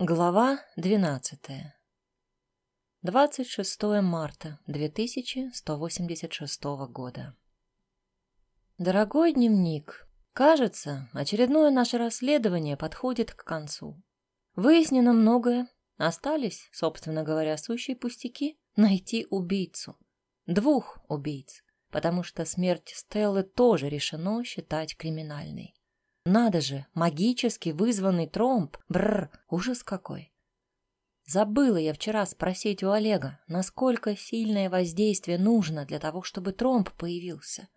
Глава 12. 26 марта 2186 года. Дорогой дневник, кажется, очередное наше расследование подходит к концу. Выяснено многое, остались, собственно говоря, сущие пустяки, найти убийцу. Двух убийц, потому что смерть Стеллы тоже решено считать криминальной. Надо же, магически вызванный тромб. Бррр, ужас какой. Забыла я вчера спросить у Олега, насколько сильное воздействие нужно для того, чтобы тромб появился.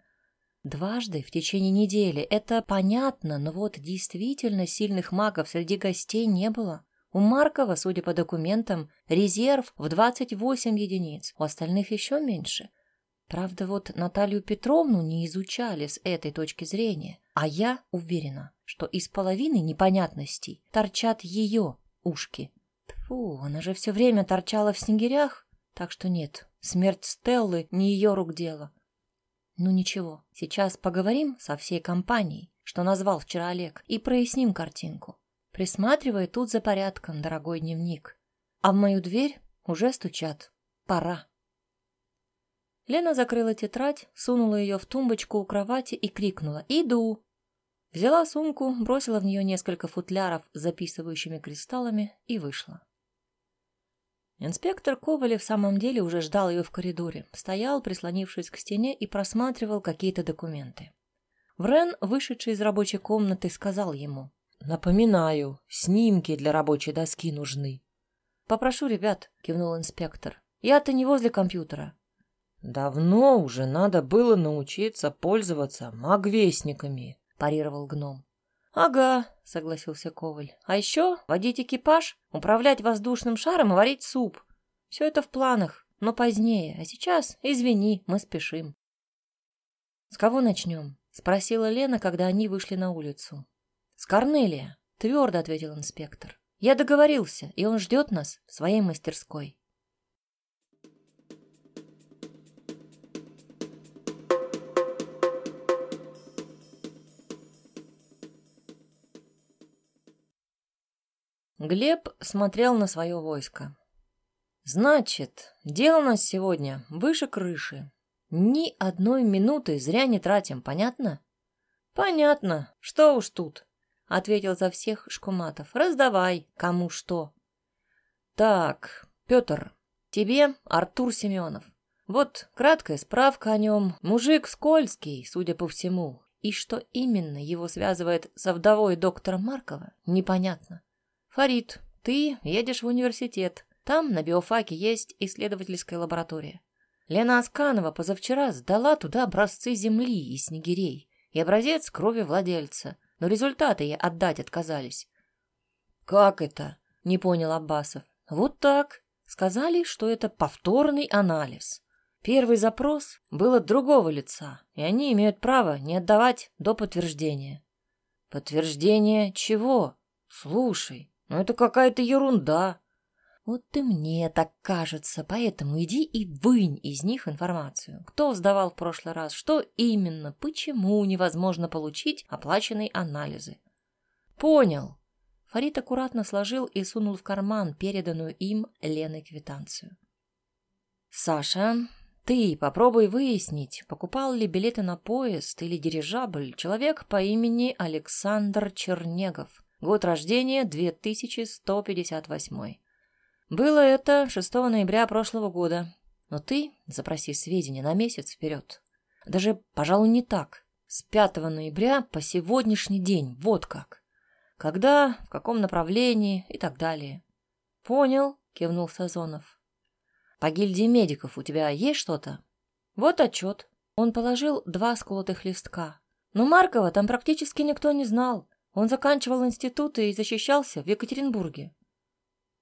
Дважды в течение недели, это понятно, но вот действительно сильных магов среди гостей не было. У Маркова, судя по документам, резерв в 28 единиц, у остальных еще меньше — Правда, вот Наталью Петровну не изучали с этой точки зрения, а я уверена, что из половины непонятностей торчат ее ушки. Фу, она же все время торчала в снегирях, так что нет, смерть Стеллы не ее рук дело. Ну ничего, сейчас поговорим со всей компанией, что назвал вчера Олег, и проясним картинку. Присматривай тут за порядком, дорогой дневник. А в мою дверь уже стучат. Пора. Лена закрыла тетрадь, сунула ее в тумбочку у кровати и крикнула «Иду!». Взяла сумку, бросила в нее несколько футляров с записывающими кристаллами и вышла. Инспектор Ковалев в самом деле уже ждал ее в коридоре, стоял, прислонившись к стене и просматривал какие-то документы. Врен, вышедший из рабочей комнаты, сказал ему. «Напоминаю, снимки для рабочей доски нужны». «Попрошу ребят», — кивнул инспектор. «Я-то не возле компьютера. «Давно уже надо было научиться пользоваться магвестниками», — парировал гном. «Ага», — согласился Коваль. «А еще водить экипаж, управлять воздушным шаром и варить суп. Все это в планах, но позднее. А сейчас, извини, мы спешим». «С кого начнем?» — спросила Лена, когда они вышли на улицу. «С Корнелия», — твердо ответил инспектор. «Я договорился, и он ждет нас в своей мастерской». Глеб смотрел на свое войско. «Значит, дело у нас сегодня выше крыши. Ни одной минуты зря не тратим, понятно?» «Понятно. Что уж тут», — ответил за всех Шкуматов. «Раздавай, кому что». «Так, Петр, тебе Артур Семенов. Вот краткая справка о нем. Мужик скользкий, судя по всему. И что именно его связывает со вдовой доктора Маркова, непонятно. «Фарид, ты едешь в университет. Там на биофаке есть исследовательская лаборатория. Лена Асканова позавчера сдала туда образцы земли и снегирей и образец крови владельца, но результаты ей отдать отказались». «Как это?» — не понял Аббасов. «Вот так. Сказали, что это повторный анализ. Первый запрос был от другого лица, и они имеют право не отдавать до подтверждения». «Подтверждение чего? Слушай, это какая-то ерунда. Вот и мне так кажется, поэтому иди и вынь из них информацию. Кто сдавал в прошлый раз, что именно, почему невозможно получить оплаченные анализы. Понял. Фарид аккуратно сложил и сунул в карман переданную им Леной квитанцию. Саша, ты попробуй выяснить, покупал ли билеты на поезд или дирижабль человек по имени Александр Чернегов. Год рождения 2158. Было это 6 ноября прошлого года. Но ты запроси сведения на месяц вперед. Даже, пожалуй, не так. С 5 ноября по сегодняшний день. Вот как. Когда, в каком направлении и так далее. Понял, кивнул Сазонов. По гильдии медиков у тебя есть что-то? Вот отчет. Он положил два сколотых листка. Но Маркова там практически никто не знал. Он заканчивал институт и защищался в Екатеринбурге.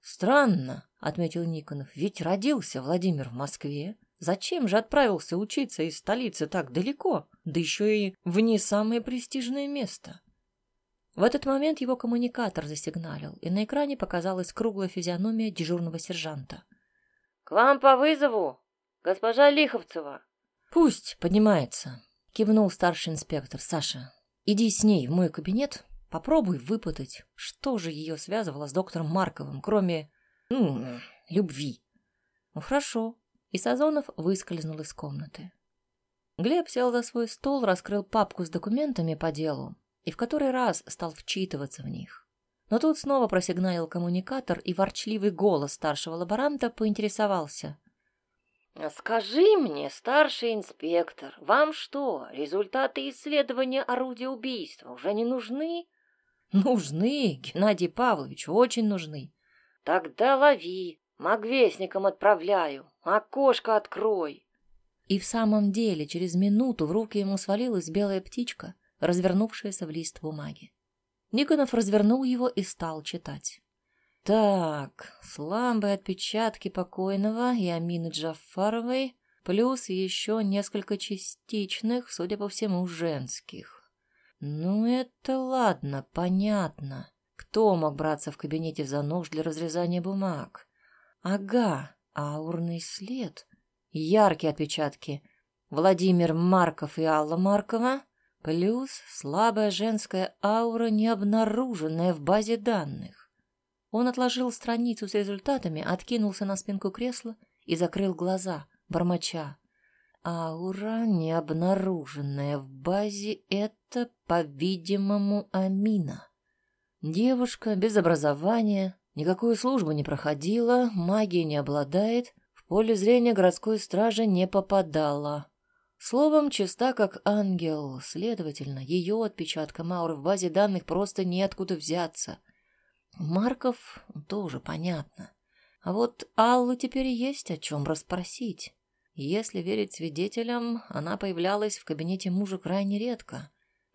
Странно, отметил Никонов, ведь родился Владимир в Москве. Зачем же отправился учиться из столицы так далеко, да еще и в не самое престижное место? В этот момент его коммуникатор засигналил, и на экране показалась круглая физиономия дежурного сержанта. — К вам по вызову, госпожа Лиховцева. — Пусть поднимается, — кивнул старший инспектор. — Саша, иди с ней в мой кабинет, Попробуй выпытать, что же ее связывало с доктором Марковым, кроме, ну, любви. Ну, хорошо. И Сазонов выскользнул из комнаты. Глеб сел за свой стол, раскрыл папку с документами по делу и в который раз стал вчитываться в них. Но тут снова просигналил коммуникатор, и ворчливый голос старшего лаборанта поинтересовался. «Скажи мне, старший инспектор, вам что, результаты исследования орудия убийства уже не нужны?» «Нужны, Геннадий Павлович, очень нужны». «Тогда лови, магвестникам отправляю, окошко открой». И в самом деле через минуту в руки ему свалилась белая птичка, развернувшаяся в лист бумаги. Никонов развернул его и стал читать. Так, слабые отпечатки покойного и Амины Джафаровой, плюс еще несколько частичных, судя по всему, женских. Ну, это ладно, понятно. Кто мог браться в кабинете за нож для разрезания бумаг? Ага, аурный след. Яркие отпечатки. Владимир Марков и Алла Маркова, плюс слабая женская аура, не обнаруженная в базе данных. Он отложил страницу с результатами, откинулся на спинку кресла и закрыл глаза, бормоча. Аура, не обнаруженная в базе, это, по-видимому, Амина. Девушка без образования, никакую службу не проходила, магией не обладает, в поле зрения городской стражи не попадала. Словом, чиста как ангел, следовательно, ее отпечатком ауры в базе данных просто неоткуда взяться — Марков тоже понятно. А вот Аллу теперь есть о чем расспросить. Если верить свидетелям, она появлялась в кабинете мужа крайне редко.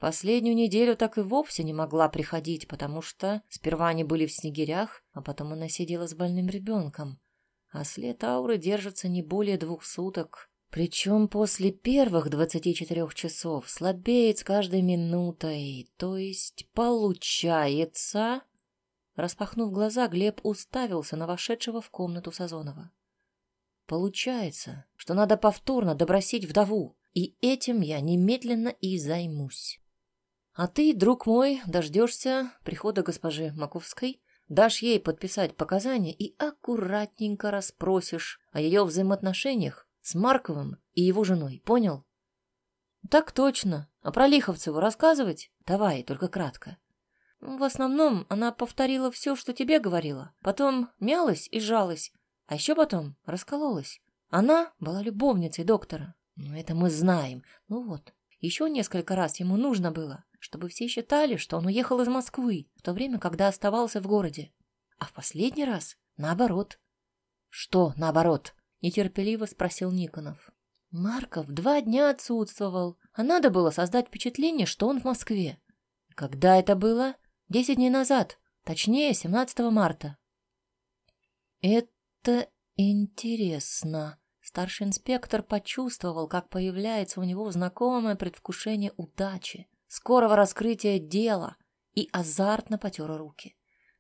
Последнюю неделю так и вовсе не могла приходить, потому что сперва они были в снегирях, а потом она сидела с больным ребенком. А след ауры держится не более двух суток. Причем после первых двадцати четырех часов слабеет с каждой минутой. То есть получается, Распахнув глаза, Глеб уставился на вошедшего в комнату Сазонова. Получается, что надо повторно добросить вдову, и этим я немедленно и займусь. А ты, друг мой, дождешься прихода госпожи Маковской, дашь ей подписать показания и аккуратненько расспросишь о ее взаимоотношениях с Марковым и его женой, понял? Так точно. А про Лиховцеву рассказывать? Давай, только кратко. В основном она повторила все, что тебе говорила. Потом мялась и жалась. А еще потом раскололась. Она была любовницей доктора. Ну, это мы знаем. Ну вот, еще несколько раз ему нужно было, чтобы все считали, что он уехал из Москвы, в то время, когда оставался в городе. А в последний раз наоборот. Что наоборот? Нетерпеливо спросил Никонов. Марков два дня отсутствовал, а надо было создать впечатление, что он в Москве. Когда это было? Десять дней назад, точнее, 17 марта. Это интересно. Старший инспектор почувствовал, как появляется у него знакомое предвкушение удачи, скорого раскрытия дела, и азартно потер руки.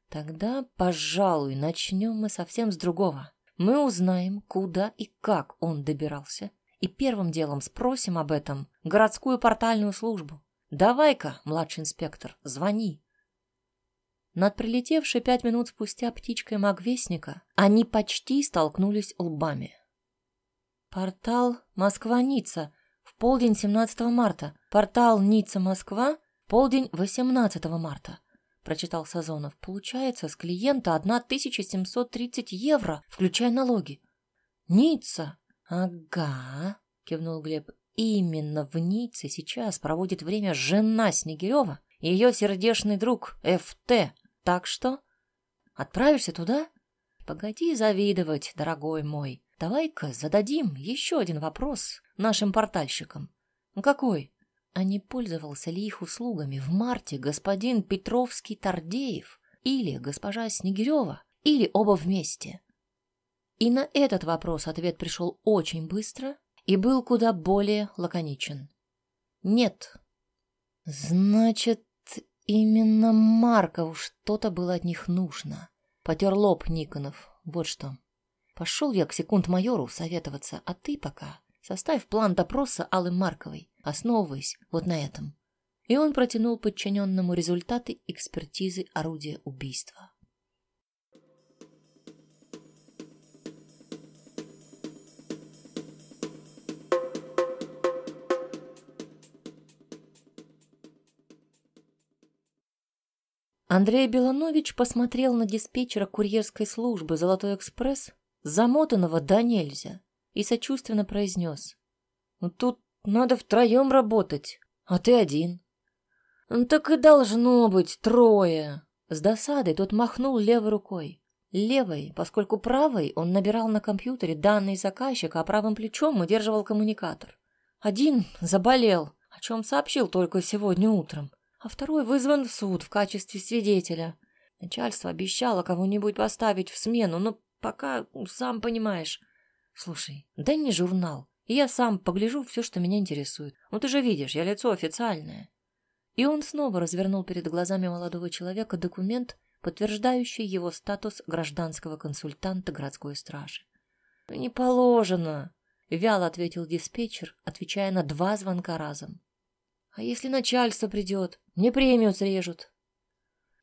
Тогда, пожалуй, начнем мы совсем с другого. Мы узнаем, куда и как он добирался, и первым делом спросим об этом городскую портальную службу. Давай-ка, младший инспектор, звони. Над прилетевшей пять минут спустя птичкой магвестника они почти столкнулись лбами. Портал Москва-Ницца полдень 17 марта. Портал Ницца-Москва полдень 18 марта. Прочитал Сазонов. Получается, с клиента 1730 евро, включая налоги. Ницца. Ага, кивнул Глеб. Именно в Ницце сейчас проводит время жена Снегирева ее сердечный друг ФТ. Так что отправишься туда? Погоди завидовать, дорогой мой. Давай-ка зададим еще один вопрос нашим портальщикам. Какой? А не пользовался ли их услугами в марте господин Петровский-Тардеев или госпожа Снегирева, или оба вместе? И на этот вопрос ответ пришел очень быстро и был куда более лаконичен. Нет. Значит, Именно Маркову что-то было от них нужно. Потер лоб Никонов. Вот что. Пошел я к секунд-майору советоваться, а ты пока составь план допроса Аллы Марковой, основываясь вот на этом. и он протянул подчиненному результаты экспертизы орудия убийства. Андрей Беланович посмотрел на диспетчера курьерской службы «Золотой экспресс», замотанного до нельзя, и сочувственно произнес. «Ну, тут надо втроем работать, а ты один». «Ну, так и должно быть трое». С досадой тот махнул левой рукой. Левой, поскольку правой он набирал на компьютере данные заказчика, а правым плечом удерживал коммуникатор. Один заболел, о чем сообщил только сегодня утром а второй вызван в суд в качестве свидетеля. Начальство обещало кого-нибудь поставить в смену, но пока, ну, сам понимаешь. Слушай, дай мне журнал, и я сам погляжу все, что меня интересует. Ну ты же видишь, я лицо официальное. И он снова развернул перед глазами молодого человека документ, подтверждающий его статус гражданского консультанта городской стражи. «Не положено», — вяло ответил диспетчер, отвечая на два звонка разом. А если начальство придет? Мне премию срежут.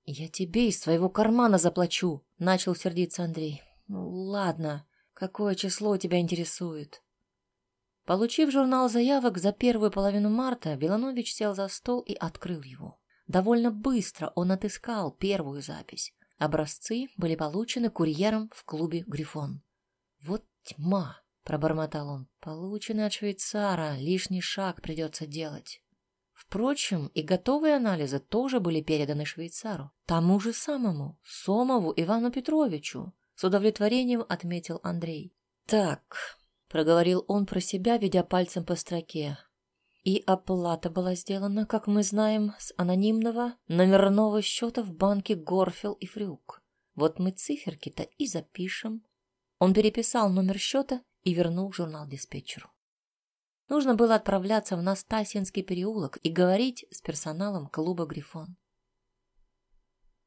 Я тебе из своего кармана заплачу, начал сердиться Андрей. Ну, ладно, какое число тебя интересует? Получив журнал заявок за первую половину марта, Беланович сел за стол и открыл его. Довольно быстро он отыскал первую запись. Образцы были получены курьером в клубе «Грифон». «Вот тьма!» — пробормотал он. «Получены от швейцара, лишний шаг придется делать». Впрочем, и готовые анализы тоже были переданы швейцару, тому же самому, Сомову Ивану Петровичу, с удовлетворением отметил Андрей. «Так», — проговорил он про себя, ведя пальцем по строке, и оплата была сделана, как мы знаем, с анонимного номерного счета в банке Горфел и Фрюк. Вот мы циферки-то и запишем. Он переписал номер счета и вернул журнал диспетчеру. Нужно было отправляться в Настасьинский переулок и говорить с персоналом клуба «Грифон».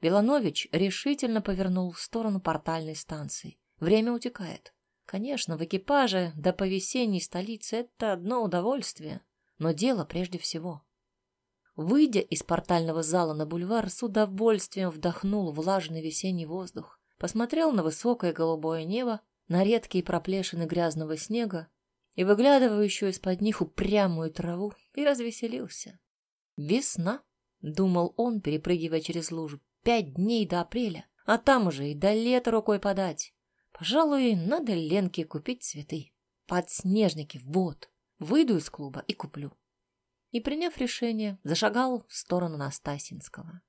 Беланович решительно повернул в сторону портальной станции. Время утекает. Конечно, в экипаже до по весенней столице это одно удовольствие, но дело прежде всего. Выйдя из портального зала на бульвар, с удовольствием вдохнул влажный весенний воздух, посмотрел на высокое голубое небо, на редкие проплешины грязного снега и выглядывающую из-под них упрямую траву, и развеселился. «Весна», — думал он, перепрыгивая через лужу, — «пять дней до апреля, а там уже и до лета рукой подать. Пожалуй, надо Ленке купить цветы. Подснежники, вот, выйду из клуба и куплю». И, приняв решение, зашагал в сторону Настасинского.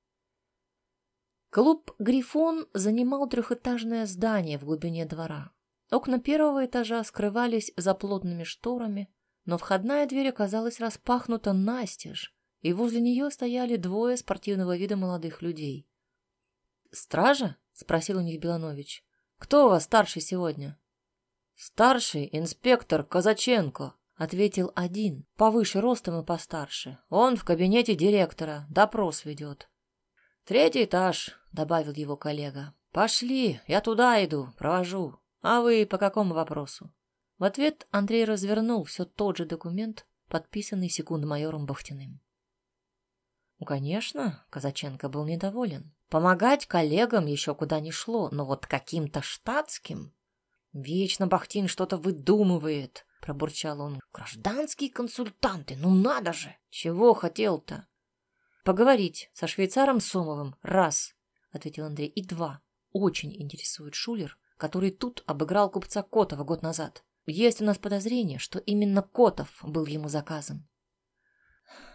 Клуб «Грифон» занимал трехэтажное здание в глубине двора. Окна первого этажа скрывались за плотными шторами, но входная дверь оказалась распахнута настежь, и возле нее стояли двое спортивного вида молодых людей. «Стража?» — спросил у них Беланович. «Кто у вас старший сегодня?» «Старший инспектор Казаченко», — ответил один, повыше ростом и постарше. «Он в кабинете директора, допрос ведет». «Третий этаж», — добавил его коллега. «Пошли, я туда иду, провожу». «А вы по какому вопросу?» В ответ Андрей развернул все тот же документ, подписанный секунд-майором Бахтиным. Ну, конечно, Казаченко был недоволен. Помогать коллегам еще куда ни шло, но вот каким-то штатским... Вечно Бахтин что-то выдумывает, пробурчал он. Гражданские консультанты, ну надо же! Чего хотел-то? Поговорить со швейцаром Сомовым, раз, ответил Андрей, и два. Очень интересует Шулер, который тут обыграл купца Котова год назад. Есть у нас подозрение, что именно Котов был ему заказан.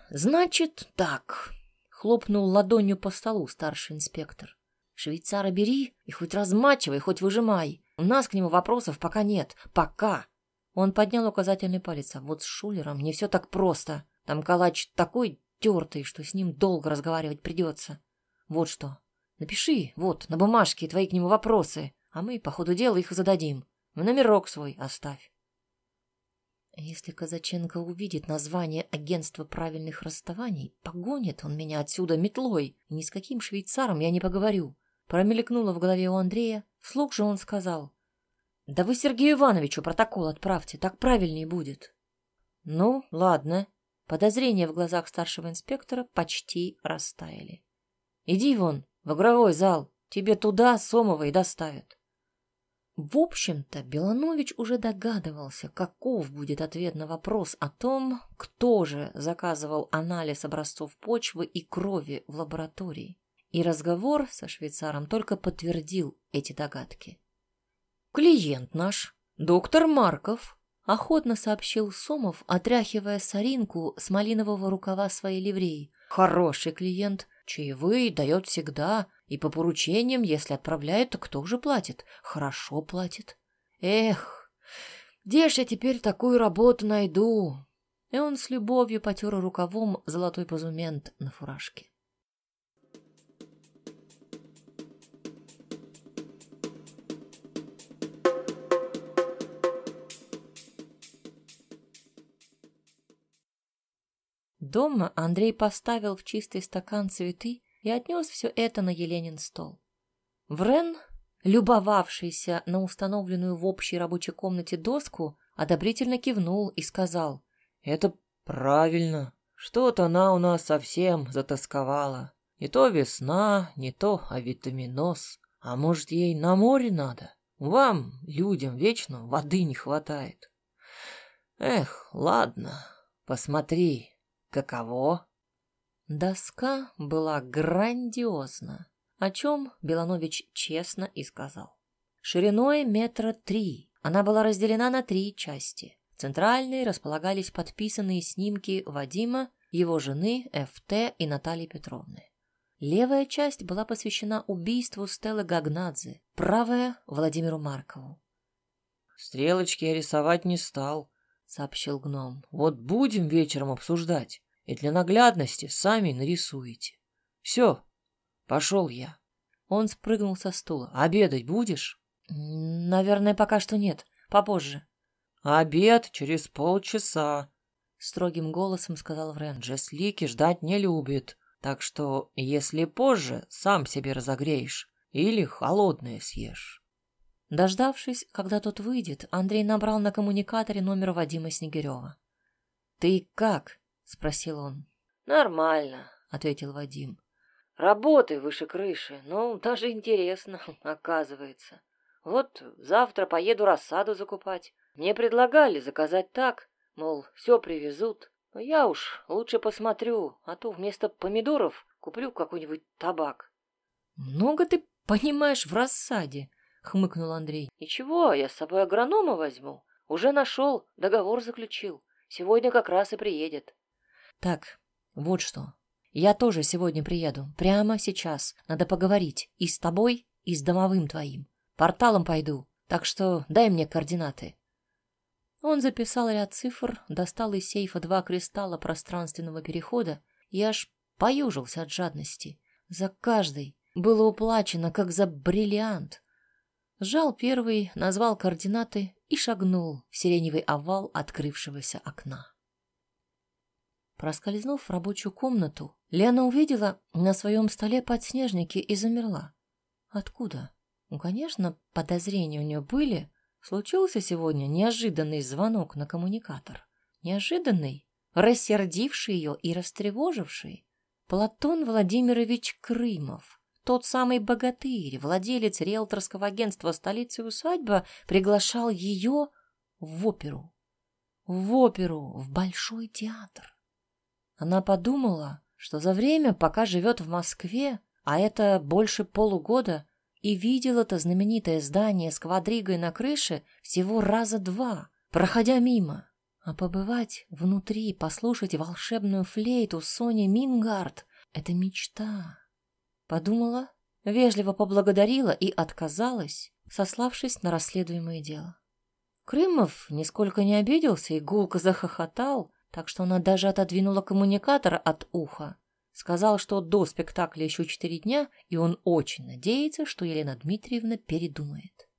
«Значит, так», — хлопнул ладонью по столу старший инспектор. «Швейцара бери и хоть размачивай, хоть выжимай. У нас к нему вопросов пока нет. Пока!» Он поднял указательный палец. А вот с Шулером не все так просто. Там калач такой тертый, что с ним долго разговаривать придется. Вот что. Напиши, вот, на бумажке твои к нему вопросы а мы по ходу дела их зададим. В номерок свой оставь. Если Казаченко увидит название агентства правильных расставаний, погонит он меня отсюда метлой, ни с каким швейцаром я не поговорю. Промелькнуло в голове у Андрея, вслух же он сказал. Да вы Сергею Ивановичу протокол отправьте, так правильнее будет. Ну, ладно, Подозрения в глазах старшего инспектора почти растаяли. «Иди вон, в игровой зал, тебе туда Сомова и доставят». В общем-то, Беланович уже догадывался, каков будет ответ на вопрос о том, кто же заказывал анализ образцов почвы и крови в лаборатории. И разговор со швейцаром только подтвердил эти догадки. «Клиент наш, доктор Марков», — охотно сообщил Сомов, отряхивая соринку с малинового рукава своей ливреи. «Хороший клиент, чаевые дает всегда, и по поручениям, если отправляют, то кто же платит? Хорошо платит. Эх, где ж я теперь такую работу найду? И он с любовью потер рукавом золотой позумент на фуражке. Дома Андрей поставил в чистый стакан цветы и отнес все это на Еленин стол. Врен, любовавшийся на установленную в общей рабочей комнате доску, одобрительно кивнул и сказал, «Это правильно. Что-то она у нас совсем затасковала. Не то весна, не то авитаминоз. А может, ей на море надо? Вам, людям, вечно воды не хватает. Эх, ладно, посмотри, каково?» Доска была грандиозна, о чем Беланович честно и сказал. Шириной метра три, она была разделена на три части. В центральной располагались подписанные снимки Вадима, его жены ФТ и Натальи Петровны. Левая часть была посвящена убийству Стеллы Гагнадзе, правая — Владимиру Маркову. «Стрелочки я рисовать не стал», — сообщил гном. «Вот будем вечером обсуждать и для наглядности сами нарисуете. Все, пошел я. Он спрыгнул со стула. Обедать будешь? Наверное, пока что нет. Попозже. Обед через полчаса. Строгим голосом сказал Врен. Джеслики ждать не любит. Так что, если позже, сам себе разогреешь. Или холодное съешь. Дождавшись, когда тот выйдет, Андрей набрал на коммуникаторе номер Вадима Снегирева. «Ты как?» Спросил он. Нормально, ответил Вадим. Работы выше крыши, ну, даже интересно, оказывается. Вот завтра поеду рассаду закупать. Мне предлагали заказать так, мол, все привезут. Но я уж лучше посмотрю, а то вместо помидоров куплю какой-нибудь табак. Много ты понимаешь в рассаде, хмыкнул Андрей. Ничего, я с собой агронома возьму. Уже нашел, договор заключил. Сегодня как раз и приедет. Так, вот что. Я тоже сегодня приеду. Прямо сейчас. Надо поговорить. И с тобой, и с домовым твоим. Порталом пойду. Так что дай мне координаты. Он записал ряд цифр, достал из сейфа два кристалла пространственного перехода и аж поюжился от жадности. За каждый было уплачено, как за бриллиант. Сжал первый, назвал координаты и шагнул в сиреневый овал открывшегося окна. Проскользнув в рабочую комнату, Лена увидела на своем столе подснежники и замерла. Откуда? Ну, конечно, подозрения у нее были. Случился сегодня неожиданный звонок на коммуникатор. Неожиданный, рассердивший ее и растревоживший. Платон Владимирович Крымов, тот самый богатырь, владелец риэлторского агентства столицы усадьба, приглашал ее в оперу. В оперу, в Большой театр. Она подумала, что за время, пока живет в Москве, а это больше полугода, и видел это знаменитое здание с квадригой на крыше всего раза два, проходя мимо. А побывать внутри, послушать волшебную флейту Сони Мингард — это мечта. Подумала, вежливо поблагодарила и отказалась, сославшись на расследуемое дело. Крымов нисколько не обиделся и гулко захохотал, так что она даже отодвинула коммуникатор от уха. Сказал, что до спектакля еще четыре дня, и он очень надеется, что Елена Дмитриевна передумает.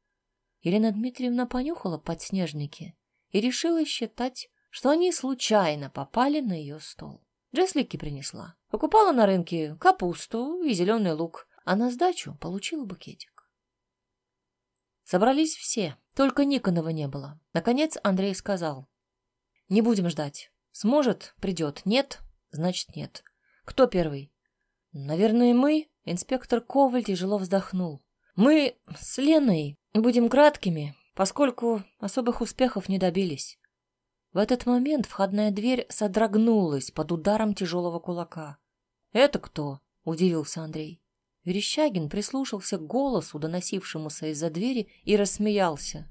Елена Дмитриевна понюхала подснежники и решила считать, что они случайно попали на ее стол. Джеслики принесла. Покупала на рынке капусту и зеленый лук, а на сдачу получила букетик. Собрались все, только Никонова не было. Наконец Андрей сказал, «Не будем ждать. Сможет — придет. Нет — значит нет. Кто первый? Наверное, мы. Инспектор Коваль тяжело вздохнул. Мы с Леной будем краткими, поскольку особых успехов не добились. В этот момент входная дверь содрогнулась под ударом тяжелого кулака. «Это кто?» — удивился Андрей. Верещагин прислушался к голосу, доносившемуся из-за двери, и рассмеялся.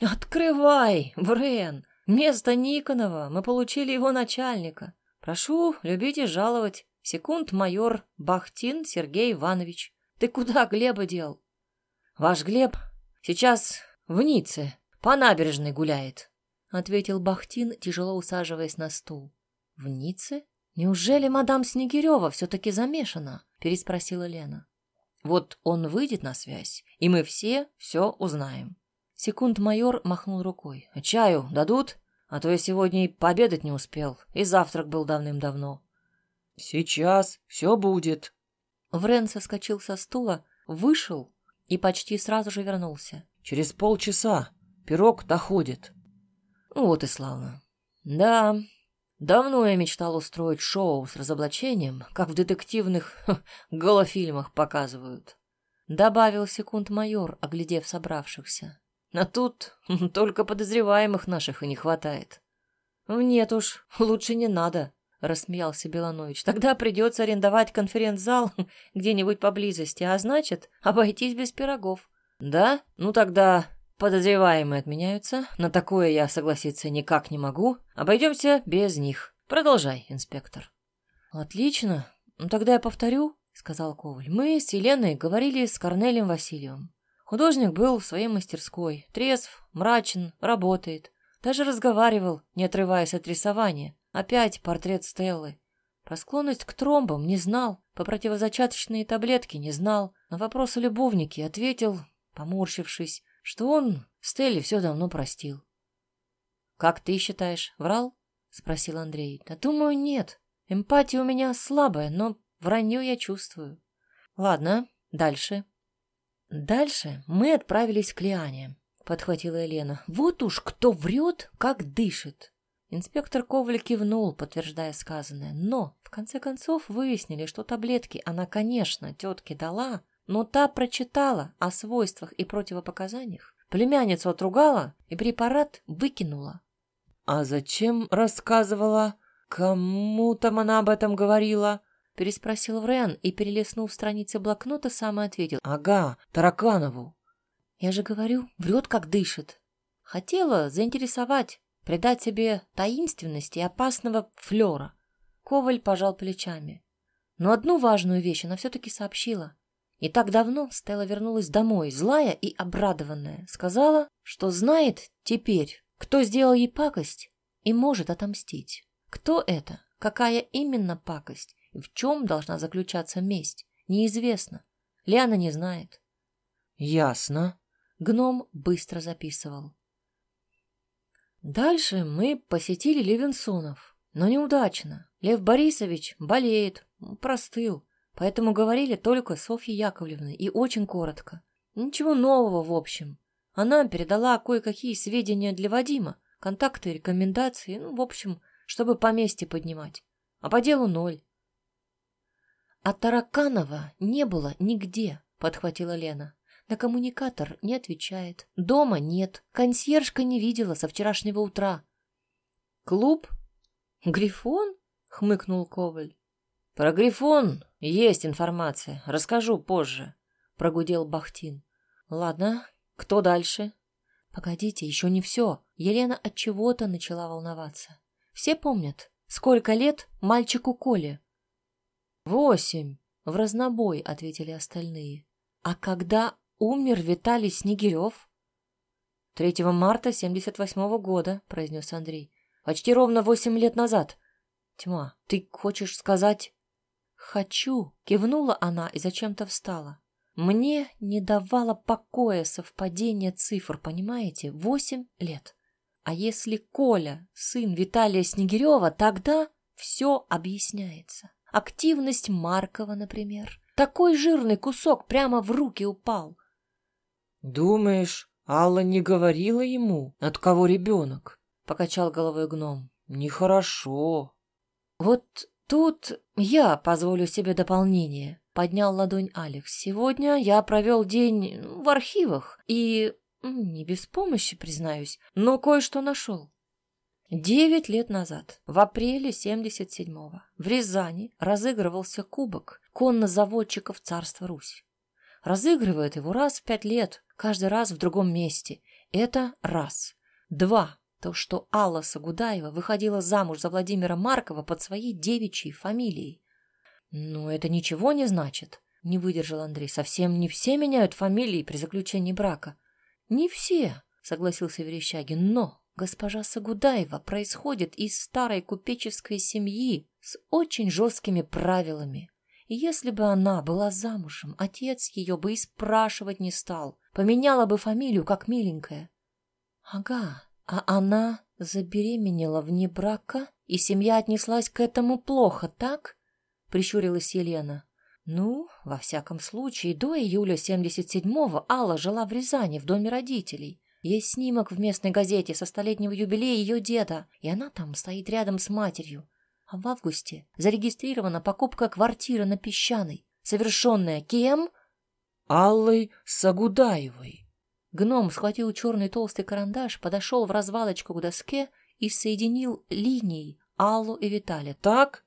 «Открывай, Брен! Место Никонова! Мы получили его начальника. Прошу любить и жаловать. Секунд-майор Бахтин Сергей Иванович. Ты куда Глеба дел?» «Ваш Глеб сейчас в Ницце, по набережной гуляет», — ответил Бахтин, тяжело усаживаясь на стул. «В Ницце? Неужели мадам Снегирева все-таки замешана?» — переспросила Лена. «Вот он выйдет на связь, и мы все все узнаем». Секунд-майор махнул рукой. «Чаю дадут? А то я сегодня и пообедать не успел, и завтрак был давным-давно». «Сейчас все будет». Врен соскочил со стула, вышел и почти сразу же вернулся. «Через полчаса. Пирог доходит». Вот и славно. Да, давно я мечтал устроить шоу с разоблачением, как в детективных ха, голофильмах показывают. Добавил секунд-майор, оглядев собравшихся. А тут только подозреваемых наших и не хватает. Нет уж, лучше не надо, рассмеялся Беланович. Тогда придется арендовать конференц-зал где-нибудь поблизости, а значит, обойтись без пирогов. Да? Ну тогда подозреваемые отменяются. На такое я согласиться никак не могу. Обойдемся без них. Продолжай, инспектор. Отлично. Ну тогда я повторю, сказал Коваль. Мы с Еленой говорили с Корнелием Васильевым. Художник был в своей мастерской, трезв, мрачен, работает. Даже разговаривал, не отрываясь от рисования. Опять портрет Стеллы. Про склонность к тромбам не знал, по противозачаточные таблетки не знал. На вопросы любовники ответил, поморщившись, что он Стелле все давно простил. «Как ты считаешь, врал?» — спросил Андрей. «Да думаю, нет. Эмпатия у меня слабая, но вранье я чувствую. Ладно, дальше». Дальше мы отправились к Лиане, подхватила Елена. Вот уж кто врет, как дышит. Инспектор Коваль кивнул, подтверждая сказанное, но в конце концов выяснили, что таблетки она, конечно, тетке дала, но та прочитала о свойствах и противопоказаниях, племянницу отругала и препарат выкинула. А зачем рассказывала? Кому там она об этом говорила? Переспросил Врен и, перелистнув страницы блокнота, сам ответил. Ага, Тараканову. Я же говорю, врет, как дышит. Хотела заинтересовать, придать себе таинственности и опасного флера. Коваль пожал плечами. Но одну важную вещь она все-таки сообщила. И так давно Стелла вернулась домой, злая и обрадованная. Сказала, что знает теперь, кто сделал ей пакость и может отомстить. Кто это? Какая именно пакость? В чем должна заключаться месть, неизвестно. Лиана не знает. Ясно. Гном быстро записывал. Дальше мы посетили Левинсонов, но неудачно. Лев Борисович болеет, простыл, поэтому говорили только Софье Яковлевны и очень коротко. Ничего нового в общем. Она передала кое-какие сведения для Вадима, контакты, рекомендации, ну, в общем, чтобы поместье поднимать. А по делу ноль. А Тараканова не было нигде, подхватила Лена. На коммуникатор не отвечает. Дома нет. Консьержка не видела со вчерашнего утра. Клуб? Грифон? хмыкнул Коваль. Про Грифон есть информация. Расскажу позже, прогудел Бахтин. Ладно, кто дальше? Погодите, еще не все. Елена от чего-то начала волноваться. Все помнят, сколько лет мальчику Коле? «Восемь!» — в разнобой ответили остальные. «А когда умер Виталий Снегирев?» «Третьего марта семьдесят восьмого года», — произнес Андрей. «Почти ровно восемь лет назад». «Тьма, ты хочешь сказать...» «Хочу», — кивнула она и зачем-то встала. «Мне не давало покоя совпадение цифр, понимаете? Восемь лет. А если Коля, сын Виталия Снегирева, тогда все объясняется». Активность Маркова, например. Такой жирный кусок прямо в руки упал. «Думаешь, Алла не говорила ему, от кого ребенок?» — покачал головой гном. нехорошо. Вот тут я позволю себе дополнение, поднял ладонь Алекс. Сегодня я провел день в архивах и не без помощи, признаюсь, но кое-что нашел. Девять лет назад, в апреле 77-го, в Рязани разыгрывался кубок коннозаводчиков царства Русь. Разыгрывает его раз в пять лет, каждый раз в другом месте. Это раз. Два. То, что Алла Сагудаева выходила замуж за Владимира Маркова под своей девичьей фамилией. «Ну, это ничего не значит», — не выдержал Андрей. «Совсем не все меняют фамилии при заключении брака». «Не все», — согласился Верещагин, — «но госпожа Сагудаева происходит из старой купеческой семьи с очень жесткими правилами. И если бы она была замужем, отец ее бы и спрашивать не стал, поменяла бы фамилию, как миленькая. Ага, а она забеременела вне брака, и семья отнеслась к этому плохо, так? Прищурилась Елена. Ну, во всяком случае, до июля 77-го Алла жила в Рязани, в доме родителей. Есть снимок в местной газете со столетнего юбилея ее деда, и она там стоит рядом с матерью. А в августе зарегистрирована покупка квартиры на Песчаной, совершенная кем? Аллой Сагудаевой. Гном схватил черный толстый карандаш, подошел в развалочку к доске и соединил линией Аллу и Виталия. «Так?»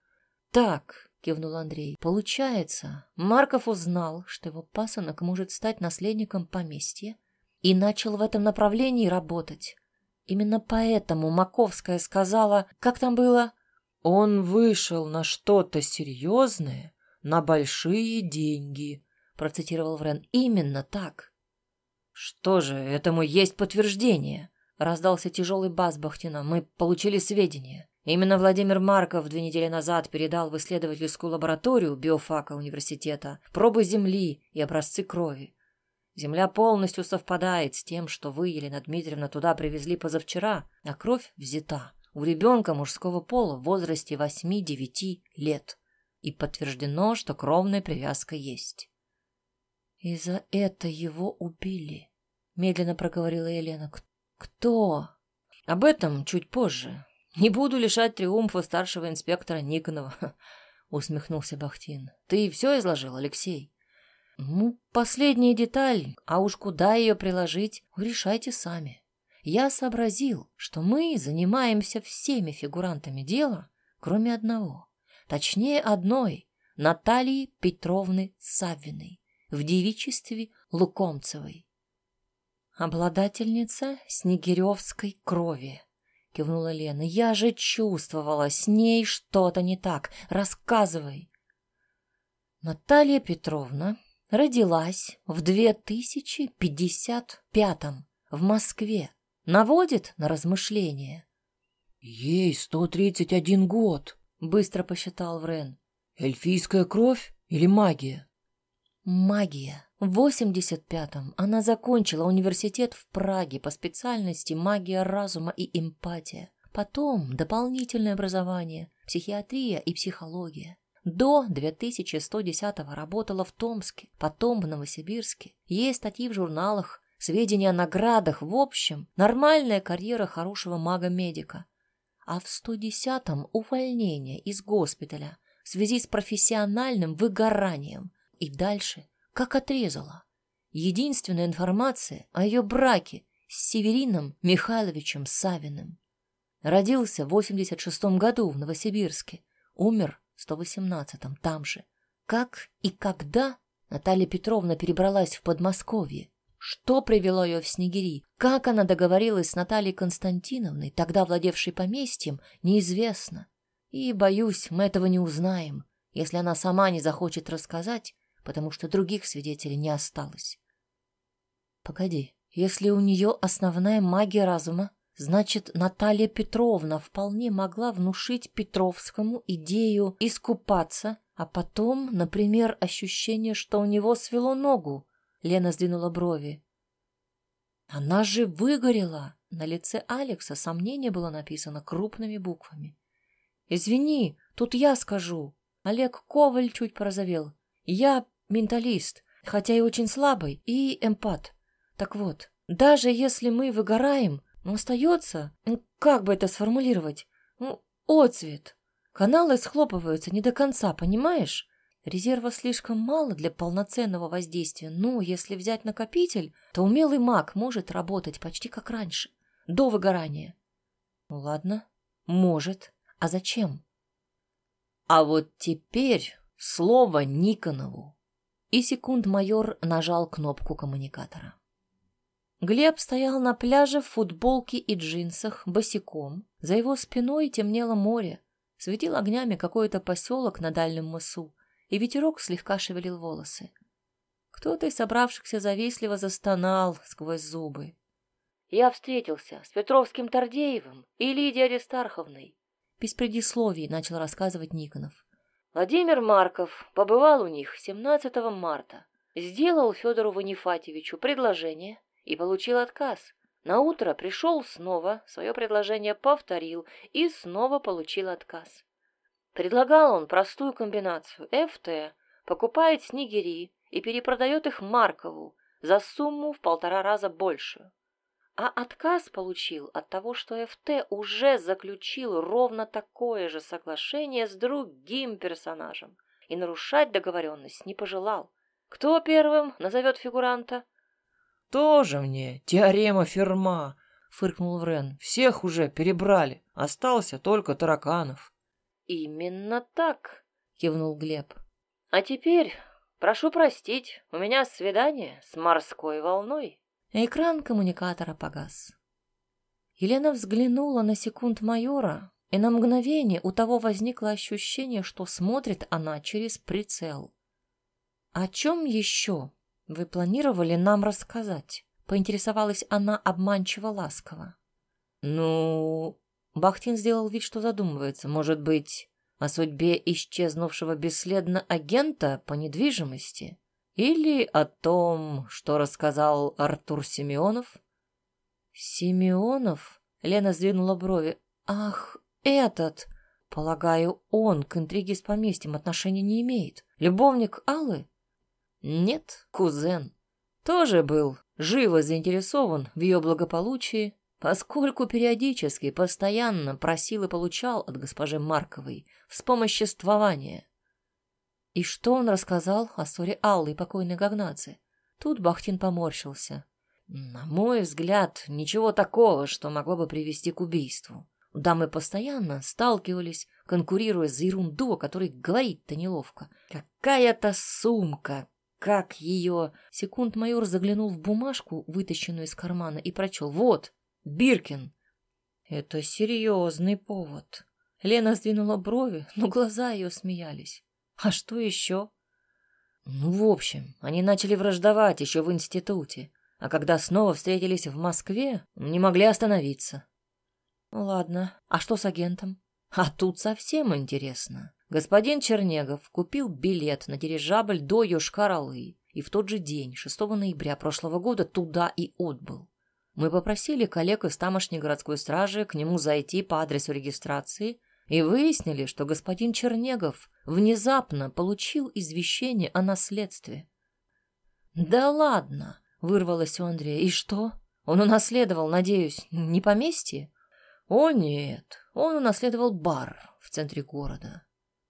«Так», — кивнул Андрей. «Получается, Марков узнал, что его пасынок может стать наследником поместья, и начал в этом направлении работать. Именно поэтому Маковская сказала, как там было, «Он вышел на что-то серьезное, на большие деньги», — процитировал Врен. «Именно так». «Что же, этому есть подтверждение?» — раздался тяжелый бас Бахтина. «Мы получили сведения. Именно Владимир Марков две недели назад передал в исследовательскую лабораторию биофака университета пробы земли и образцы крови. Земля полностью совпадает с тем, что вы, Елена Дмитриевна, туда привезли позавчера, а кровь взята у ребенка мужского пола в возрасте 8-9 лет. И подтверждено, что кровная привязка есть. «И за это его убили», — медленно проговорила Елена. «Кто?» «Об этом чуть позже. Не буду лишать триумфа старшего инспектора Никонова», — усмехнулся Бахтин. «Ты все изложил, Алексей?» «Ну, последняя деталь, а уж куда ее приложить, решайте сами. Я сообразил, что мы занимаемся всеми фигурантами дела, кроме одного. Точнее, одной, Натальи Петровны Савиной в девичестве Лукомцевой. Обладательница снегиревской крови, кивнула Лена. Я же чувствовала, с ней что-то не так. Рассказывай. Наталья Петровна родилась в 2055 в Москве. Наводит на размышления. Ей 131 год, быстро посчитал Врен. Эльфийская кровь или магия? Магия. В 85-м она закончила университет в Праге по специальности магия разума и эмпатия. Потом дополнительное образование, психиатрия и психология. До 2110-го работала в Томске, потом в Новосибирске. Есть статьи в журналах, сведения о наградах. В общем, нормальная карьера хорошего мага-медика. А в 110-м увольнение из госпиталя в связи с профессиональным выгоранием. И дальше как отрезала. Единственная информация о ее браке с Северином Михайловичем Савиным. Родился в 86 году в Новосибирске, умер 118-м, там же. Как и когда Наталья Петровна перебралась в Подмосковье? Что привело ее в Снегири? Как она договорилась с Натальей Константиновной, тогда владевшей поместьем, неизвестно. И, боюсь, мы этого не узнаем, если она сама не захочет рассказать, потому что других свидетелей не осталось. Погоди, если у нее основная магия разума, Значит, Наталья Петровна вполне могла внушить Петровскому идею искупаться, а потом, например, ощущение, что у него свело ногу. Лена сдвинула брови. Она же выгорела. На лице Алекса сомнение было написано крупными буквами. Извини, тут я скажу. Олег Коваль чуть порозовел. Я менталист, хотя и очень слабый, и эмпат. Так вот, даже если мы выгораем, но остается, ну, как бы это сформулировать, Ну, отцвет. Каналы схлопываются не до конца, понимаешь? Резерва слишком мало для полноценного воздействия, но если взять накопитель, то умелый маг может работать почти как раньше, до выгорания. Ну ладно, может. А зачем? А вот теперь слово Никонову. И секунд-майор нажал кнопку коммуникатора. Глеб стоял на пляже в футболке и джинсах, босиком. За его спиной темнело море, светил огнями какой-то поселок на дальнем мысу и ветерок слегка шевелил волосы. Кто-то из собравшихся завистливо застонал сквозь зубы. «Я встретился с Петровским Тардеевым и Лидией Аристарховной», без предисловий начал рассказывать Никонов. Владимир Марков побывал у них 17 марта, сделал Федору Ванифатьевичу предложение и получил отказ. На утро пришел снова, свое предложение повторил и снова получил отказ. Предлагал он простую комбинацию. ФТ покупает снегири и перепродает их Маркову за сумму в полтора раза большую. А отказ получил от того, что ФТ уже заключил ровно такое же соглашение с другим персонажем и нарушать договоренность не пожелал. Кто первым назовет фигуранта? «Тоже мне теорема Ферма», — фыркнул Врен. «Всех уже перебрали, остался только тараканов». «Именно так», — кивнул Глеб. «А теперь, прошу простить, у меня свидание с морской волной». Экран коммуникатора погас. Елена взглянула на секунд майора, и на мгновение у того возникло ощущение, что смотрит она через прицел. «О чем еще вы планировали нам рассказать?» — поинтересовалась она обманчиво ласково. «Ну, Бахтин сделал вид, что задумывается. Может быть, о судьбе исчезнувшего бесследно агента по недвижимости? Или о том, что рассказал Артур Семенов? Семенов? Лена сдвинула брови. Ах, этот! Полагаю, он к интриге с поместьем отношения не имеет. Любовник Аллы? Нет, кузен. Тоже был живо заинтересован в ее благополучии, поскольку периодически, постоянно просил и получал от госпожи Марковой вспомоществование. И что он рассказал о ссоре Аллы и покойной Гагнации? Тут Бахтин поморщился. На мой взгляд, ничего такого, что могло бы привести к убийству. Дамы постоянно сталкивались, конкурируя за ерунду, о которой говорить-то неловко. Какая-то сумка, как ее... Секунд майор заглянул в бумажку, вытащенную из кармана, и прочел. Вот, Биркин. Это серьезный повод. Лена сдвинула брови, но глаза ее смеялись. А что еще? Ну, в общем, они начали враждовать еще в институте, а когда снова встретились в Москве, не могли остановиться. Ладно, а что с агентом? А тут совсем интересно. Господин Чернегов купил билет на дирижабль до Йошкар-Олы и в тот же день, 6 ноября прошлого года, туда и отбыл. Мы попросили коллег из тамошней городской стражи к нему зайти по адресу регистрации и выяснили, что господин Чернегов внезапно получил извещение о наследстве. «Да ладно!» — вырвалось у Андрея. «И что? Он унаследовал, надеюсь, не поместье?» «О нет, он унаследовал бар в центре города.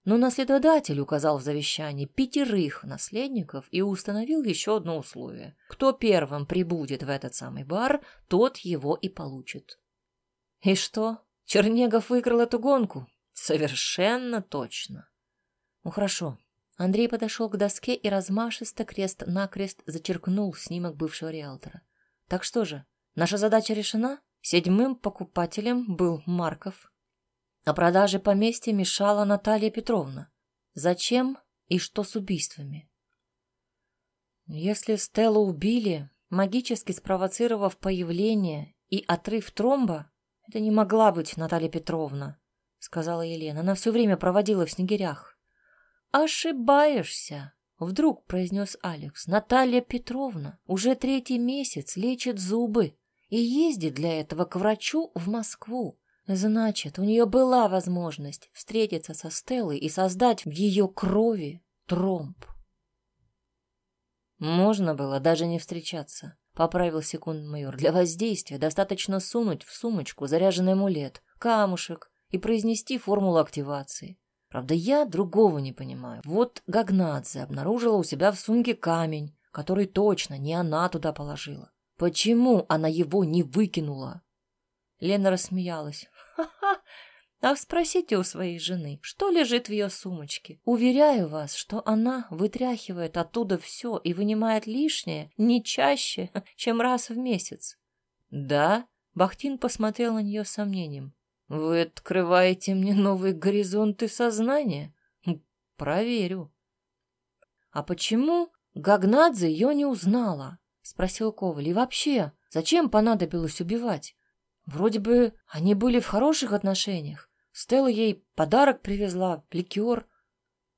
Но наследодатель указал в завещании пятерых наследников и установил еще одно условие. Кто первым прибудет в этот самый бар, тот его и получит. И что, Чернегов выиграл эту гонку? Совершенно точно. Ну хорошо. Андрей подошел к доске и размашисто крест-накрест зачеркнул снимок бывшего риэлтора. Так что же, наша задача решена? Седьмым покупателем был Марков, о продаже поместья мешала Наталья Петровна. Зачем и что с убийствами? Если Стеллу убили, магически спровоцировав появление и отрыв тромба, это не могла быть Наталья Петровна, сказала Елена. Она все время проводила в снегирях. Ошибаешься, вдруг произнес Алекс. Наталья Петровна уже третий месяц лечит зубы и ездит для этого к врачу в Москву. Значит, у нее была возможность встретиться со Стеллой и создать в ее крови тромб. Можно было даже не встречаться, поправил секунд майор. Для воздействия достаточно сунуть в сумочку заряженный амулет, камушек и произнести формулу активации. Правда, я другого не понимаю. Вот Гагнадзе обнаружила у себя в сумке камень, который точно не она туда положила. Почему она его не выкинула? Лена рассмеялась. Ха-ха! А спросите у своей жены, что лежит в ее сумочке. Уверяю вас, что она вытряхивает оттуда все и вынимает лишнее не чаще, чем раз в месяц. Да? Бахтин посмотрел на нее с сомнением. Вы открываете мне новые горизонты сознания? Хм, проверю. А почему Гагнадзе ее не узнала? Спросил Коваль. И вообще, зачем понадобилось убивать? Вроде бы они были в хороших отношениях. Стелла ей подарок привезла, ликер.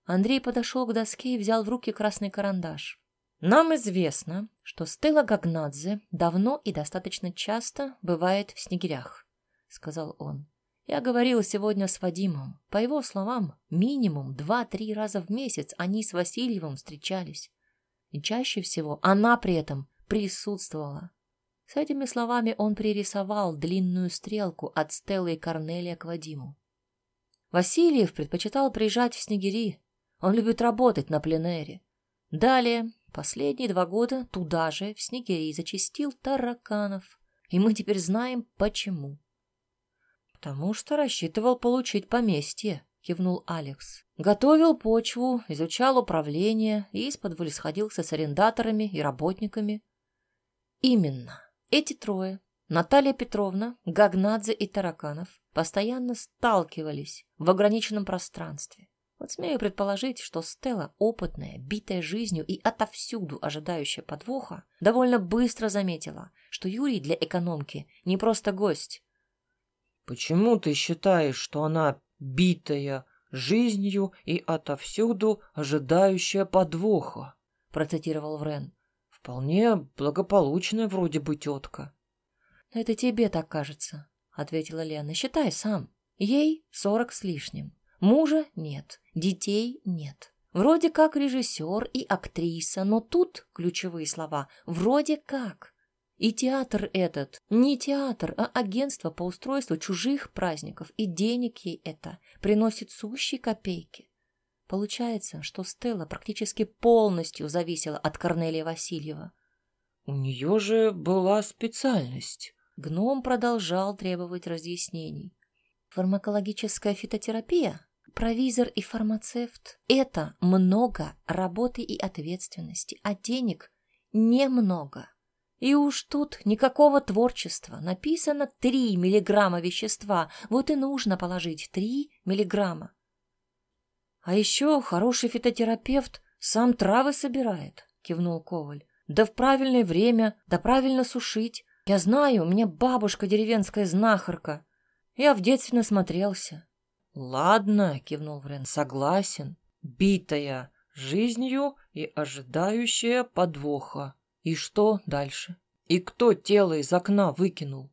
Андрей подошел к доске и взял в руки красный карандаш. Нам известно, что Стелла Гагнадзе давно и достаточно часто бывает в снегирях, сказал он. Я говорила сегодня с Вадимом. По его словам, минимум два-три раза в месяц они с Васильевым встречались. И чаще всего она при этом присутствовала. С этими словами он пририсовал длинную стрелку от Стеллы и Корнелия к Вадиму. Васильев предпочитал приезжать в Снегири. Он любит работать на пленэре. Далее, последние два года, туда же, в Снегири, зачистил тараканов. И мы теперь знаем, почему. «Потому что рассчитывал получить поместье», — кивнул Алекс. «Готовил почву, изучал управление и из-под сходился с арендаторами и работниками». «Именно. Эти трое, Наталья Петровна, Гагнадзе и Тараканов, постоянно сталкивались в ограниченном пространстве. Вот смею предположить, что Стелла, опытная, битая жизнью и отовсюду ожидающая подвоха, довольно быстро заметила, что Юрий для экономки не просто гость, Почему ты считаешь, что она битая жизнью и отовсюду ожидающая подвоха? Процитировал Врен. Вполне благополучная вроде бы тетка. Это тебе так кажется, ответила Лена. Считай сам. Ей сорок с лишним. Мужа нет, детей нет. Вроде как режиссер и актриса, но тут ключевые слова «вроде как». И театр этот не театр, а агентство по устройству чужих праздников, и денег ей это приносит сущие копейки. Получается, что Стелла практически полностью зависела от Корнелия Васильева. У нее же была специальность. Гном продолжал требовать разъяснений. Фармакологическая фитотерапия, провизор и фармацевт — это много работы и ответственности, а денег немного. И уж тут никакого творчества. Написано 3 миллиграмма вещества. Вот и нужно положить 3 миллиграмма. А еще хороший фитотерапевт сам травы собирает, кивнул Коваль. Да в правильное время, да правильно сушить. Я знаю, у меня бабушка деревенская знахарка. Я в детстве насмотрелся. Ладно, кивнул Врен, согласен. Битая жизнью и ожидающая подвоха. И что дальше? И кто тело из окна выкинул?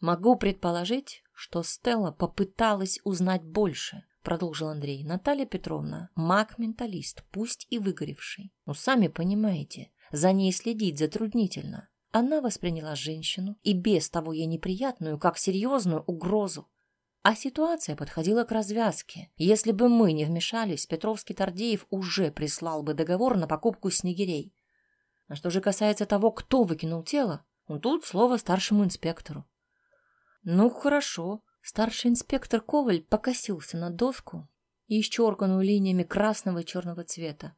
Могу предположить, что Стелла попыталась узнать больше, продолжил Андрей. Наталья Петровна, маг-менталист, пусть и выгоревший. Но сами понимаете, за ней следить затруднительно. Она восприняла женщину и без того ей неприятную, как серьезную угрозу. А ситуация подходила к развязке. Если бы мы не вмешались, Петровский Тордеев уже прислал бы договор на покупку снегирей. А что же касается того, кто выкинул тело, он тут слово старшему инспектору. Ну, хорошо. Старший инспектор Коваль покосился на доску, исчерканную линиями красного и черного цвета.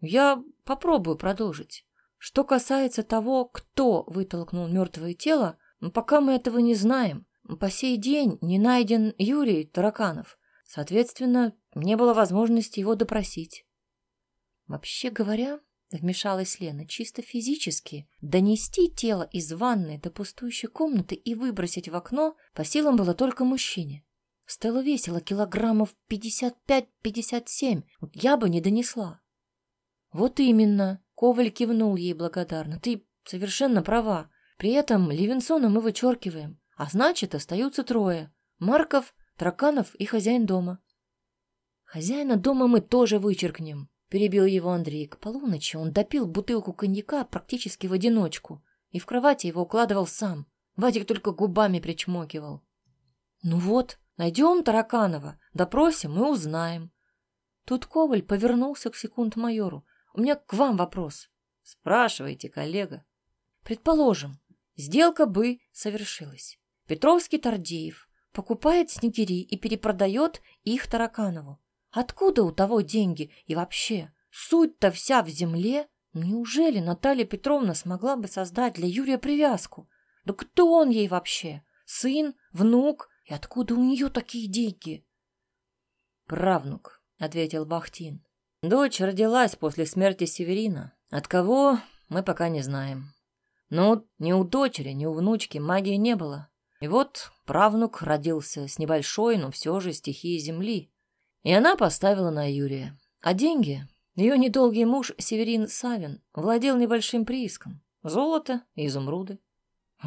Я попробую продолжить. Что касается того, кто вытолкнул мертвое тело, пока мы этого не знаем. По сей день не найден Юрий Тараканов. Соответственно, не было возможности его допросить. Вообще говоря, Вмешалась Лена чисто физически. Донести тело из ванной до пустующей комнаты и выбросить в окно по силам было только мужчине. Стелла весила килограммов 55-57. Я бы не донесла. Вот именно. Коваль кивнул ей благодарно. Ты совершенно права. При этом Левинсона мы вычеркиваем. А значит, остаются трое. Марков, Траканов и хозяин дома. Хозяина дома мы тоже вычеркнем. Перебил его Андрей. К полуночи он допил бутылку коньяка практически в одиночку и в кровати его укладывал сам. Вадик только губами причмокивал. Ну вот, Найдем Тараканова, допросим и узнаем. Тут Коваль повернулся к секунд-майору. У меня к вам вопрос. Спрашивайте, коллега. Предположим, сделка бы совершилась. Петровский Тордеев покупает снегири и перепродает их Тараканову. Откуда у того деньги? И вообще, суть-то вся в земле. Неужели Наталья Петровна смогла бы создать для Юрия привязку? Да кто он ей вообще? Сын? Внук? И откуда у нее такие деньги? Правнук, — ответил Бахтин. Дочь родилась после смерти Северина. От кого, мы пока не знаем. Но ни у дочери, ни у внучки магии не было. И вот правнук родился с небольшой, но все же стихией земли. И она поставила на Юрия. А деньги? Ее недолгий муж Северин Савин владел небольшим прииском. Золото и изумруды.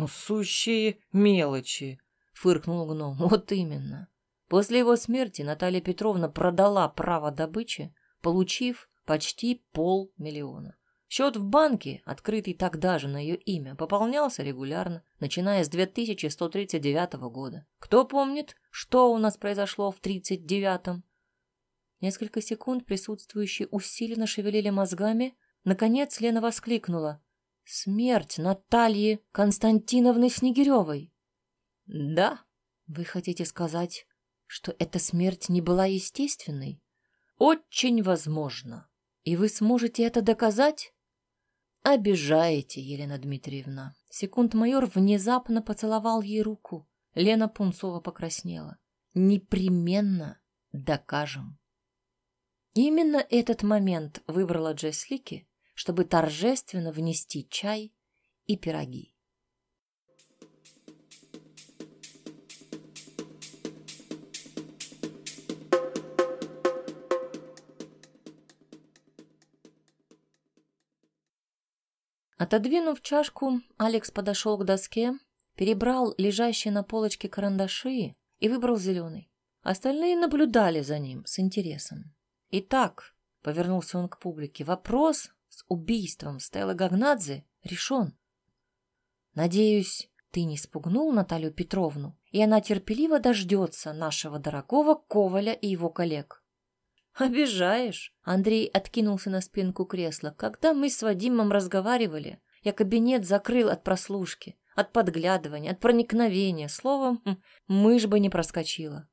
«Сущие мелочи!» — фыркнул гном. «Вот именно. После его смерти Наталья Петровна продала право добычи, получив почти полмиллиона. Счет в банке, открытый тогда же на ее имя, пополнялся регулярно, начиная с 2139 года. Кто помнит, что у нас произошло в 39-м? Несколько секунд присутствующие усиленно шевелили мозгами. Наконец Лена воскликнула. «Смерть Натальи Константиновны Снегиревой!» «Да, вы хотите сказать, что эта смерть не была естественной?» «Очень возможно. И вы сможете это доказать?» «Обижаете, Елена Дмитриевна». Секунд-майор внезапно поцеловал ей руку. Лена Пунцова покраснела. «Непременно докажем». Именно этот момент выбрала Джесс Лики, чтобы торжественно внести чай и пироги. Отодвинув чашку, Алекс подошел к доске, перебрал лежащие на полочке карандаши и выбрал зеленый. Остальные наблюдали за ним с интересом. Итак, повернулся он к публике, вопрос с убийством Стеллы Гагнадзе решен. Надеюсь, ты не спугнул Наталью Петровну, и она терпеливо дождется нашего дорогого Коваля и его коллег. «Обижаешь!» Андрей откинулся на спинку кресла. «Когда мы с Вадимом разговаривали, я кабинет закрыл от прослушки, от подглядывания, от проникновения. Словом, мышь бы не проскочила».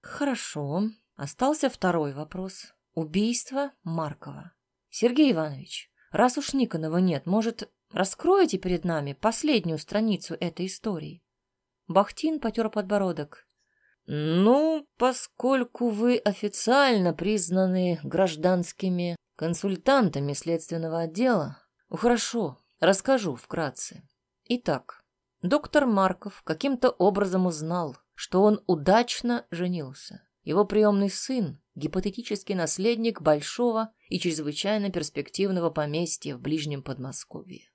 «Хорошо. Остался второй вопрос. Убийство Маркова. Сергей Иванович, раз уж Никонова нет, может, раскроете перед нами последнюю страницу этой истории?» Бахтин потер подбородок. «Ну, поскольку вы официально признаны гражданскими консультантами следственного отдела, хорошо, расскажу вкратце. Итак, доктор Марков каким-то образом узнал, что он удачно женился. Его приемный сын – гипотетический наследник большого и чрезвычайно перспективного поместья в Ближнем Подмосковье.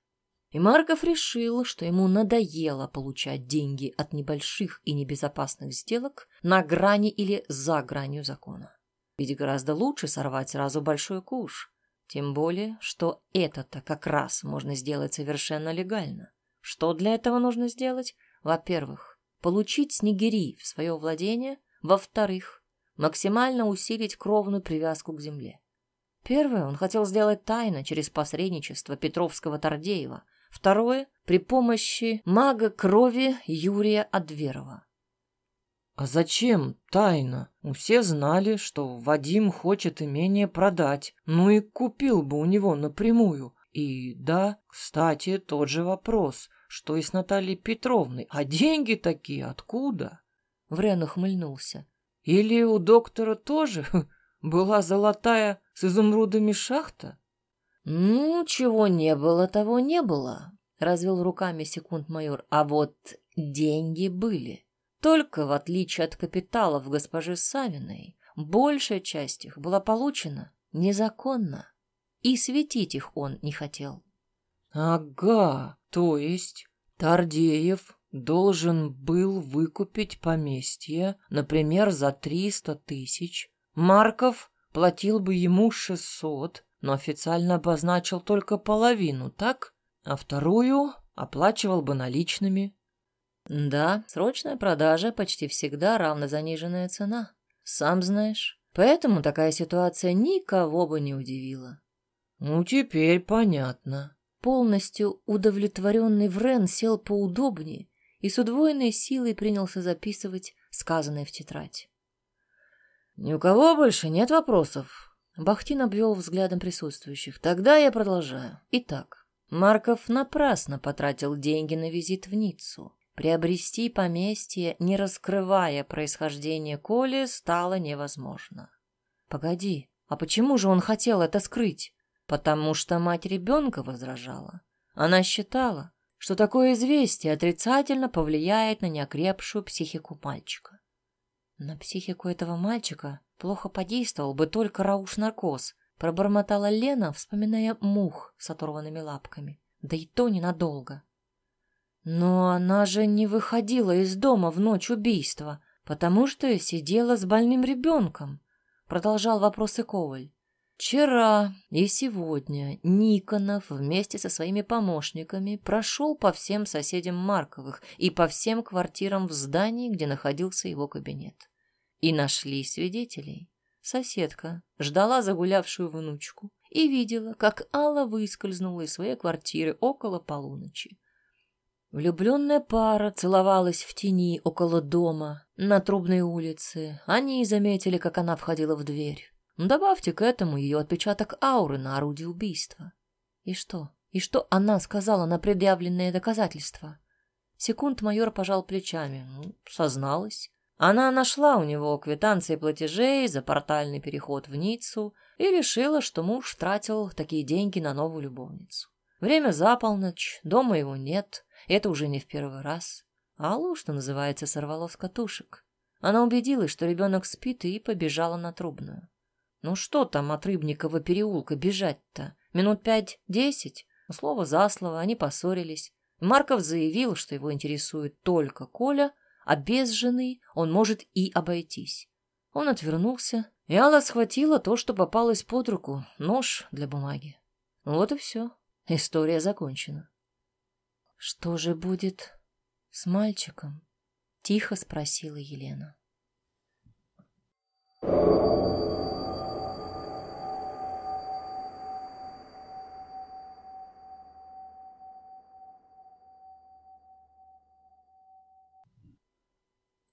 И Марков решил, что ему надоело получать деньги от небольших и небезопасных сделок на грани или за гранью закона. Ведь гораздо лучше сорвать сразу большой куш. Тем более, что это-то как раз можно сделать совершенно легально. Что для этого нужно сделать? Во-первых, получить снегири в свое владение. Во-вторых, максимально усилить кровную привязку к земле. Первое он хотел сделать тайно через посредничество Петровского-Тордеева – Второе — при помощи мага крови Юрия Адверова. А зачем тайна? Все знали, что Вадим хочет имение продать, ну и купил бы у него напрямую. И да, кстати, тот же вопрос, что и с Натальей Петровной. А деньги такие откуда? Врен ухмыльнулся. Или у доктора тоже была золотая с изумрудами шахта? «Ну, чего не было, того не было», — развел руками секунд-майор. «А вот деньги были. Только в отличие от капиталов госпожи Савиной, большая часть их была получена незаконно, и светить их он не хотел». «Ага, то есть Тардеев должен был выкупить поместье, например, за триста тысяч. Марков платил бы ему шестьсот, но официально обозначил только половину, так? А вторую оплачивал бы наличными. Да, срочная продажа почти всегда равна заниженная цена. Сам знаешь. Поэтому такая ситуация никого бы не удивила. Ну, теперь понятно. Полностью удовлетворенный Врен сел поудобнее и с удвоенной силой принялся записывать сказанное в тетрадь. «Ни у кого больше нет вопросов?» Бахтин обвел взглядом присутствующих. «Тогда я продолжаю. Итак, Марков напрасно потратил деньги на визит в Ниццу. Приобрести поместье, не раскрывая происхождение Коли, стало невозможно. Погоди, а почему же он хотел это скрыть? Потому что мать ребенка возражала. Она считала, что такое известие отрицательно повлияет на неокрепшую психику мальчика. На психику этого мальчика плохо подействовал бы только рауш-наркоз, пробормотала Лена, вспоминая мух с оторванными лапками. Да и то ненадолго. Но она же не выходила из дома в ночь убийства, потому что сидела с больным ребенком, продолжал вопросы Коваль. Вчера и сегодня Никонов вместе со своими помощниками прошел по всем соседям Марковых и по всем квартирам в здании, где находился его кабинет. И нашли свидетелей. Соседка ждала загулявшую внучку и видела, как Алла выскользнула из своей квартиры около полуночи. Влюбленная пара целовалась в тени около дома на Трубной улице. Они заметили, как она входила в дверь. Добавьте к этому ее отпечаток ауры на орудие убийства. И что? И что она сказала на предъявленные доказательства? Секунд майор пожал плечами. Ну, созналась. Она нашла у него квитанции платежей за портальный переход в Ниццу и решила, что муж тратил такие деньги на новую любовницу. Время за полночь, дома его нет, это уже не в первый раз. Аллу, что называется, сорвало с катушек. Она убедилась, что ребенок спит, и побежала на трубную. Ну что там от Рыбникова переулка бежать-то? Минут пять-десять? Слово за слово, они поссорились. Марков заявил, что его интересует только Коля, а без жены он может и обойтись. Он отвернулся, и Алла схватила то, что попалось под руку, нож для бумаги. Вот и все. История закончена. «Что же будет с мальчиком?» — тихо спросила Елена.